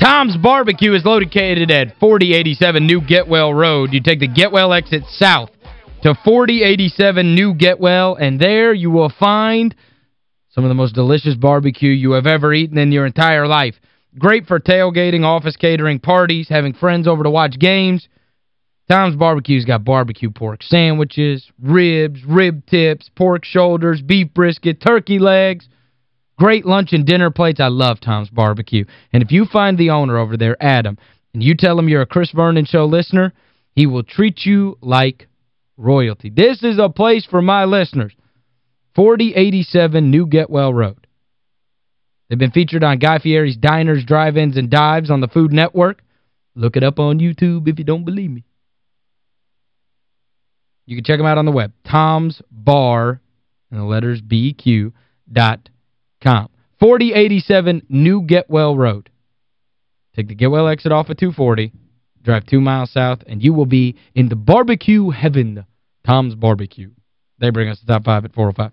Tom's Barbecue is located at 4087 New Getwell Road. You take the Getwell exit south to 4087 New Getwell, and there you will find some of the most delicious barbecue you have ever eaten in your entire life. Great for tailgating, office catering, parties, having friends over to watch games. Tom's Barbecue's got barbecue pork sandwiches, ribs, rib tips, pork shoulders, beef brisket, turkey legs, Great lunch and dinner plates. I love Tom's Barbecue. And if you find the owner over there, Adam, and you tell him you're a Chris Vernon Show listener, he will treat you like royalty. This is a place for my listeners. 4087 New Getwell Road. They've been featured on Guy Fieri's Diners, Drive-Ins, and Dives on the Food Network. Look it up on YouTube if you don't believe me. You can check them out on the web. Tom's Bar, and the letters B-Q, dot com. 4087 New Getwell Road. Take the Getwell exit off at 240, drive two miles south, and you will be in the barbecue heaven, Tom's Barbecue. They bring us the top five at 405.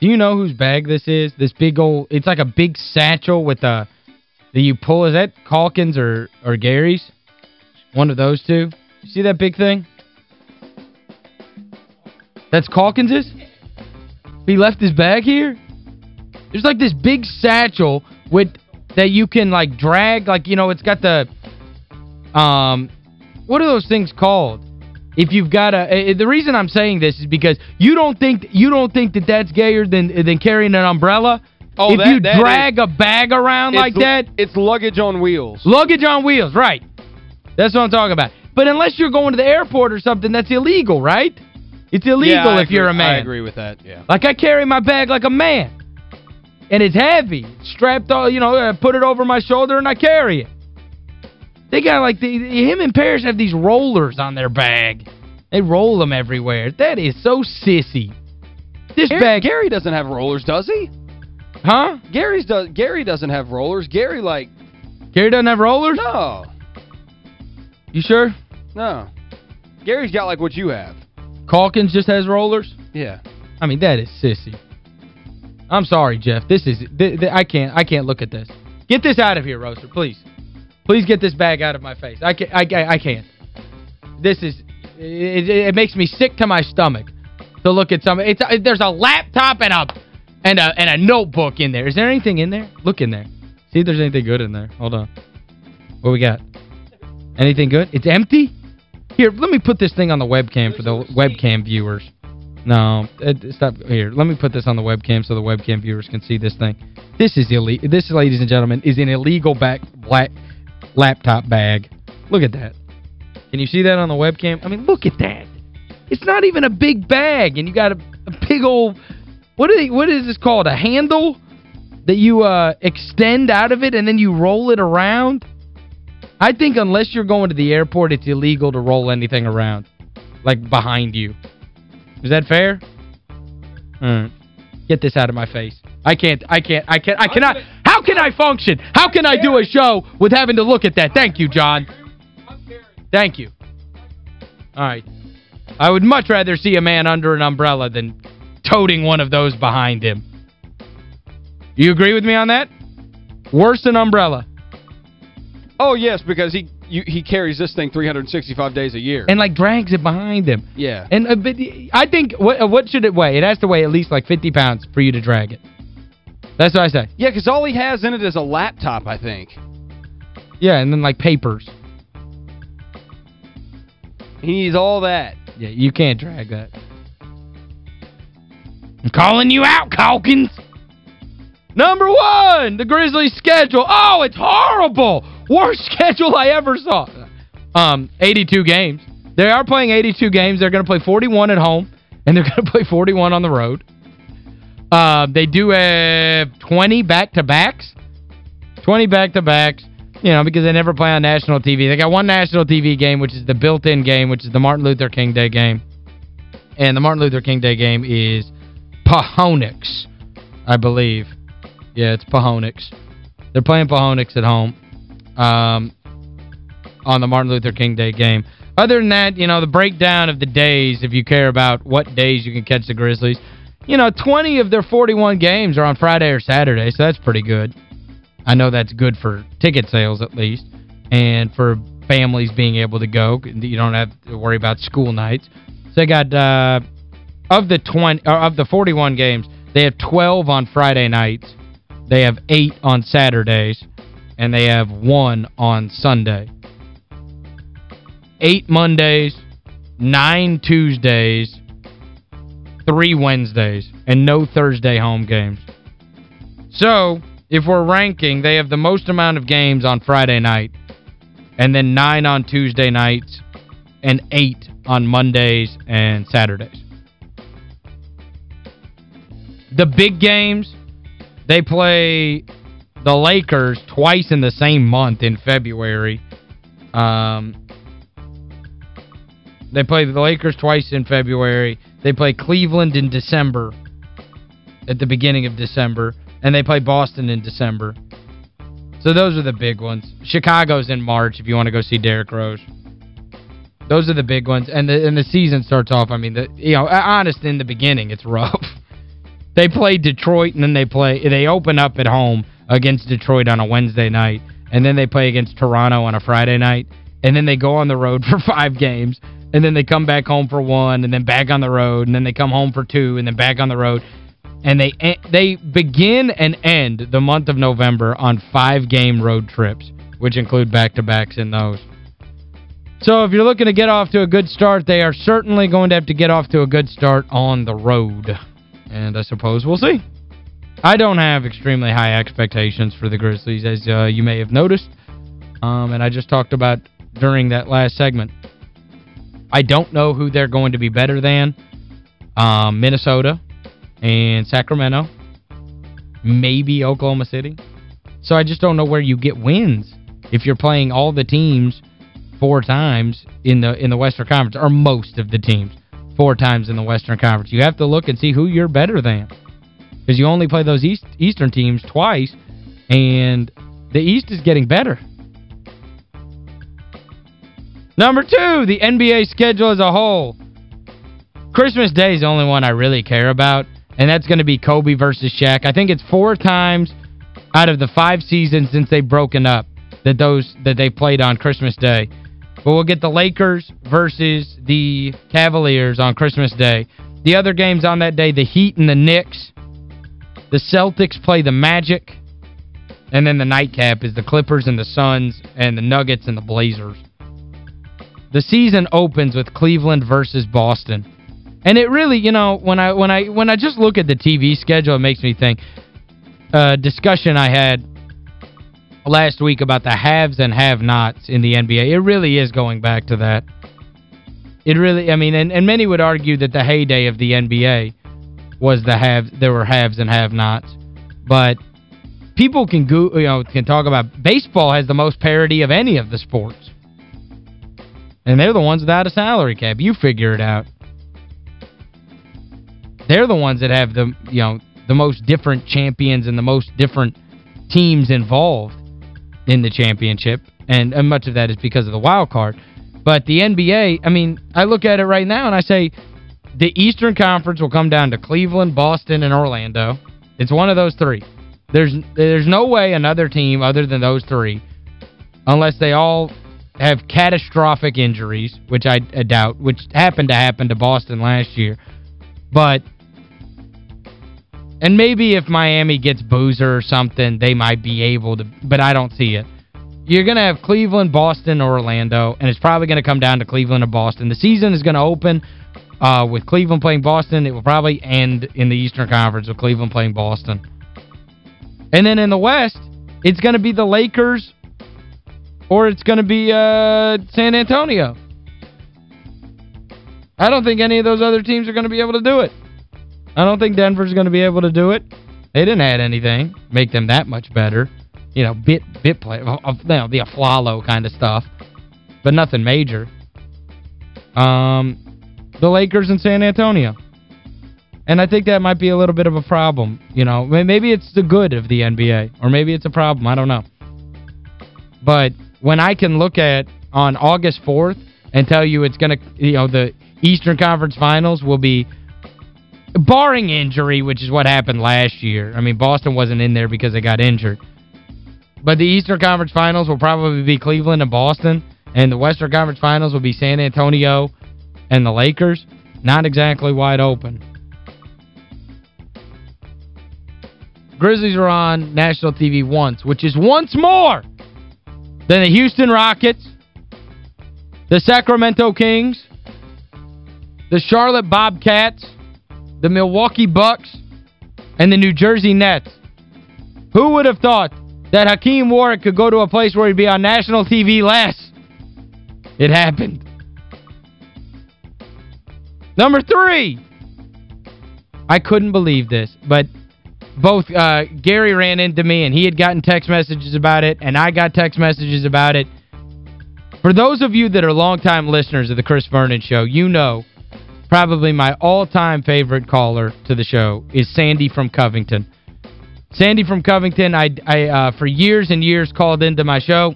Do you know whose bag this is? This big old, it's like a big satchel with a, that you pull. Is that Calkins or, or Gary's? One of those two. You see that big thing? That's Calkins's? He left his bag here? There's like this big satchel with that you can like drag, like, you know, it's got the, um, what are those things called? If you've got a, uh, the reason I'm saying this is because you don't think you don't think that that's gayer than than carrying an umbrella. Oh, if that, you that drag is, a bag around like that. It's luggage on wheels. Luggage on wheels, right. That's what I'm talking about. But unless you're going to the airport or something, that's illegal, right? It's illegal yeah, if you're a man. I agree with that, yeah. Like I carry my bag like a man. And it's heavy. Strapped all, you know, I put it over my shoulder and I carry it. They got like, the, him and Parrish have these rollers on their bag. They roll them everywhere. That is so sissy. This Gary, bag... Gary doesn't have rollers, does he? Huh? Gary's does Gary doesn't have rollers. Gary, like... Gary doesn't have rollers? No. You sure? No. Gary's got like what you have. Calkins just has rollers? Yeah. I mean, that is sissy. I'm sorry, Geoff. This is th th I can't I can't look at this. Get this out of here, Roaster, please. Please get this bag out of my face. I can't I, I can't. This is it, it, makes me sick to my stomach to look at some it's uh, there's a laptop and a and a and a notebook in there. Is there anything in there? Look in there. See if there's anything good in there. Hold on. What we got? Anything good? It's empty? Here, let me put this thing on the webcam for the webcam viewers. No, it, stop. Here, let me put this on the webcam so the webcam viewers can see this thing. This is illegal. This, ladies and gentlemen, is an illegal back black laptop bag. Look at that. Can you see that on the webcam? I mean, look at that. It's not even a big bag, and you got a, a big old, what, they, what is this called, a handle that you uh, extend out of it and then you roll it around? I think unless you're going to the airport, it's illegal to roll anything around, like behind you. Is that fair? Mm. Get this out of my face. I can't, I can't, I can't, I cannot, how can I function? How can I do a show with having to look at that? Thank you, John. Thank you. All right. I would much rather see a man under an umbrella than toting one of those behind him. You agree with me on that? Worse than umbrella. Oh, yes, because he you, he carries this thing 365 days a year. And, like, drags it behind him. Yeah. And uh, but I think, what, uh, what should it weigh? It has to weigh at least, like, 50 pounds for you to drag it. That's what I say. Yeah, because all he has in it is a laptop, I think. Yeah, and then, like, papers. He needs all that. Yeah, you can't drag that. I'm calling you out, Calkins. Number one, the Grizzlies schedule. Oh, it's horrible. Worst schedule I ever saw. Um, 82 games. They are playing 82 games. They're going to play 41 at home, and they're going to play 41 on the road. Uh, they do have 20 back-to-backs. 20 back-to-backs, you know, because they never play on national TV. They got one national TV game, which is the built-in game, which is the Martin Luther King Day game. And the Martin Luther King Day game is Pahonix, I believe. Yeah, it's Pahonix. They're playing Pahonix at home um, on the Martin Luther King Day game. Other than that, you know, the breakdown of the days, if you care about what days you can catch the Grizzlies, you know, 20 of their 41 games are on Friday or Saturday, so that's pretty good. I know that's good for ticket sales at least, and for families being able to go. You don't have to worry about school nights. So they got, uh, of the 20 or of the 41 games, they have 12 on Friday nights they have eight on Saturdays, and they have one on Sunday. Eight Mondays, nine Tuesdays, three Wednesdays, and no Thursday home games. So, if we're ranking, they have the most amount of games on Friday night, and then nine on Tuesday nights, and eight on Mondays and Saturdays. The big games, they play the Lakers twice in the same month in February. Um, they play the Lakers twice in February. They play Cleveland in December, at the beginning of December. And they play Boston in December. So those are the big ones. Chicago's in March if you want to go see Derrick Rose. Those are the big ones. And the and the season starts off, I mean, the you know, honest, in the beginning, it's rough. They play Detroit and then they play they open up at home against Detroit on a Wednesday night and then they play against Toronto on a Friday night and then they go on the road for five games and then they come back home for one and then back on the road and then they come home for two and then back on the road and they they begin and end the month of November on five-game road trips, which include back-to-backs in those. So if you're looking to get off to a good start, they are certainly going to have to get off to a good start on the road. And I suppose we'll see. I don't have extremely high expectations for the Grizzlies, as uh, you may have noticed. Um, and I just talked about during that last segment. I don't know who they're going to be better than. Um, Minnesota and Sacramento. Maybe Oklahoma City. So I just don't know where you get wins if you're playing all the teams four times in the in the Western Conference, or most of the teams four times in the Western Conference. You have to look and see who you're better than. Because you only play those East Eastern teams twice, and the East is getting better. Number two, the NBA schedule as a whole. Christmas Day is the only one I really care about, and that's going to be Kobe versus Shaq. I think it's four times out of the five seasons since they've broken up that those that they played on Christmas Day. But we'll get the Lakers versus the Cavaliers on Christmas Day. The other games on that day, the Heat and the Knicks. The Celtics play the Magic. And then the nightcap is the Clippers and the Suns and the Nuggets and the Blazers. The season opens with Cleveland versus Boston. And it really, you know, when I when I when I just look at the TV schedule, it makes me think uh discussion I had last week about the haves and have-nots in the NBA. It really is going back to that. It really, I mean, and, and many would argue that the heyday of the NBA was the have there were haves and have-nots. But people can go, you know, can talk about baseball has the most parity of any of the sports. And they're the ones without a salary cap. You figure it out. They're the ones that have the, you know, the most different champions and the most different teams involved in the championship, and, and much of that is because of the wild card. But the NBA, I mean, I look at it right now and I say the Eastern Conference will come down to Cleveland, Boston, and Orlando. It's one of those three. There's there's no way another team other than those three, unless they all have catastrophic injuries, which I, doubt, which happened to happen to Boston last year. But and maybe if Miami gets Boozer or something, they might be able to, but I don't see it. you're going to have Cleveland, Boston, Orlando, and it's probably going to come down to Cleveland and Boston. The season is going to open uh, with Cleveland playing Boston. It will probably end in the Eastern Conference with Cleveland playing Boston. And then in the West, it's going to be the Lakers or it's going to be uh, San Antonio. I don't think any of those other teams are going to be able to do it. I don't think Denver's going to be able to do it. They didn't add anything, make them that much better. You know, bit bit play, you know, the Afflalo kind of stuff. But nothing major. Um, the Lakers and San Antonio. And I think that might be a little bit of a problem. You know, maybe it's the good of the NBA. Or maybe it's a problem. I don't know. But when I can look at on August 4th and tell you it's going to, you know, the Eastern Conference Finals will be barring injury, which is what happened last year. I mean, Boston wasn't in there because they got injured. But the Eastern Conference Finals will probably be Cleveland and Boston, and the Western Conference Finals will be San Antonio and the Lakers. Not exactly wide open. Grizzlies are on national TV once, which is once more than the Houston Rockets, the Sacramento Kings, the Charlotte Bobcats, the Milwaukee Bucks, and the New Jersey Nets. Who would have thought that Hakim Warrick could go to a place where he'd be on national TV less? It happened. Number three. I couldn't believe this, but both uh, Gary ran into me and he had gotten text messages about it and I got text messages about it. For those of you that are longtime listeners of the Chris Vernon Show, you know probably my all-time favorite caller to the show is Sandy from Covington. Sandy from Covington, I, I uh, for years and years called into my show.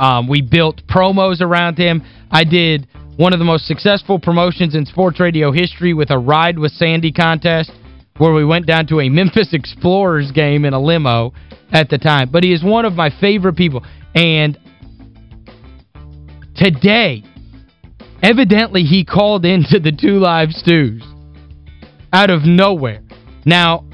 Um, we built promos around him. I did one of the most successful promotions in sports radio history with a Ride with Sandy contest where we went down to a Memphis Xplorers game in a limo at the time. But he is one of my favorite people. And today, Evidently, he called into the Two Live Stews out of nowhere. Now,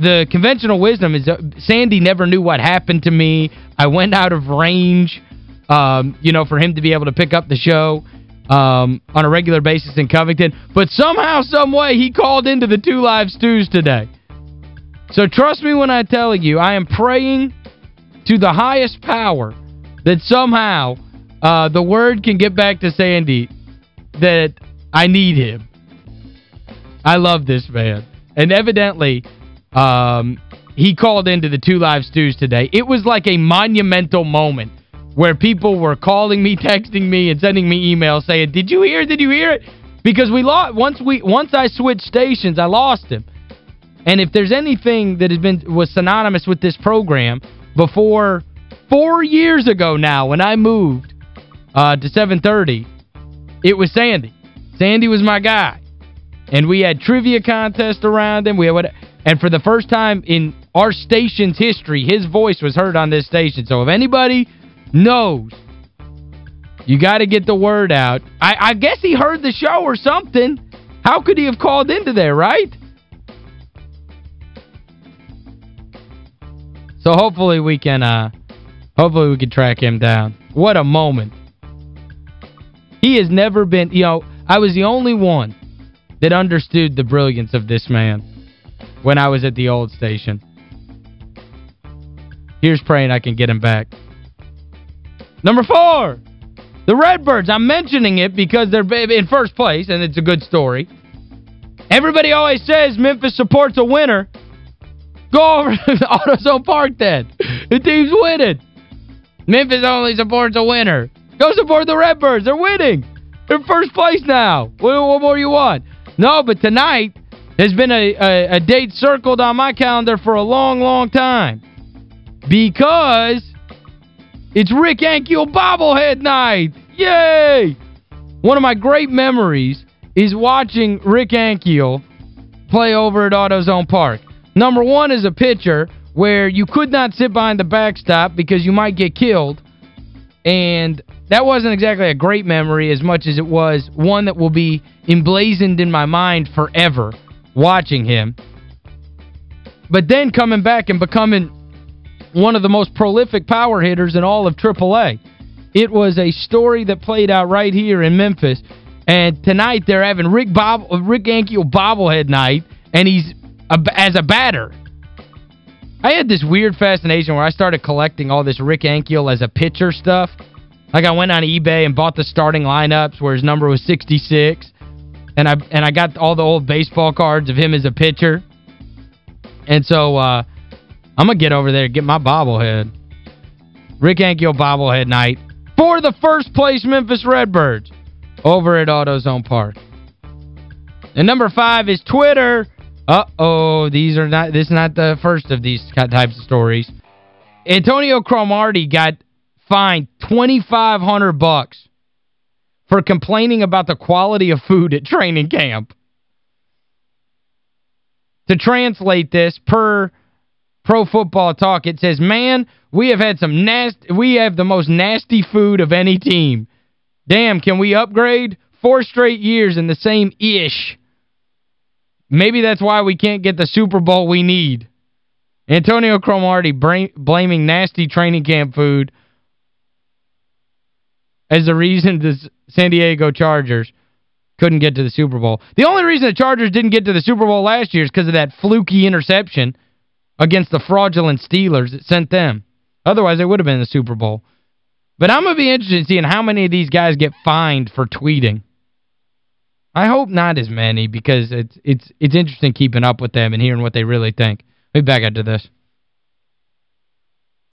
the conventional wisdom is Sandy never knew what happened to me. I went out of range, um, you know, for him to be able to pick up the show um, on a regular basis in Covington. But somehow, some way, he called into the Two Live Stews today. So trust me when I tell you, I am praying to the highest power that somehow uh, the word can get back to Sandy that I need him. I love this man. And evidently, um, he called into the Two Live Stews today. It was like a monumental moment where people were calling me, texting me, and sending me emails saying, did you hear, did you hear it? Because we lost, once we once I switched stations, I lost him. And if there's anything that has been was synonymous with this program before four years ago now when I moved, uh, to 730, it was Sandy. Sandy was my guy. And we had trivia contest around him. We had and for the first time in our station's history, his voice was heard on this station. So if anybody knows, you got to get the word out. I, I guess he heard the show or something. How could he have called into there, right? So hopefully we can uh hopefully we can track him down. What a moment. He has never been, you know, I was the only one that understood the brilliance of this man when I was at the old station. Here's praying I can get him back. Number four, the Redbirds. I'm mentioning it because they're in first place, and it's a good story. Everybody always says Memphis supports a winner. Go over to AutoZone Park then. The team's winning. Memphis only supports a winner. Go support the Redbirds. They're winning. They're in first place now. What, what more you want? No, but tonight has been a, a, a date circled on my calendar for a long, long time. Because it's Rick Ankiel bobblehead night. Yay! One of my great memories is watching Rick Ankiel play over at AutoZone Park. Number one is a pitcher where you could not sit behind the backstop because you might get killed. And that wasn't exactly a great memory as much as it was one that will be emblazoned in my mind forever watching him. But then coming back and becoming one of the most prolific power hitters in all of AAA. It was a story that played out right here in Memphis. And tonight they're having Rick Bob Rick Ankiel bobblehead night, and he's a, as a batter. I had this weird fascination where I started collecting all this Rick Ankiel as a pitcher stuff. Like I went on eBay and bought the starting lineups where his number was 66. And I and I got all the old baseball cards of him as a pitcher. And so uh, I'm going to get over there and get my bobblehead. Rick Ankiel bobblehead night for the first place Memphis Redbirds over at AutoZone Park. And number five is Twitter. Uh-oh, these are not this is not the first of these types of stories. Antonio Cromartie got fined 2500 bucks for complaining about the quality of food at training camp. To translate this per Pro Football Talk, it says, "Man, we have had some nasty we have the most nasty food of any team. Damn, can we upgrade? Four straight years in the same ish. Maybe that's why we can't get the Super Bowl we need." Antonio Cromartie blaming nasty training camp food as the reason the San Diego Chargers couldn't get to the Super Bowl. The only reason the Chargers didn't get to the Super Bowl last year is because of that fluky interception against the fraudulent Steelers that sent them. Otherwise, they would have been in the Super Bowl. But I'm going to be interested in seeing how many of these guys get fined for tweeting. I hope not as many because it's it's it's interesting keeping up with them and hearing what they really think. We'll be back after this.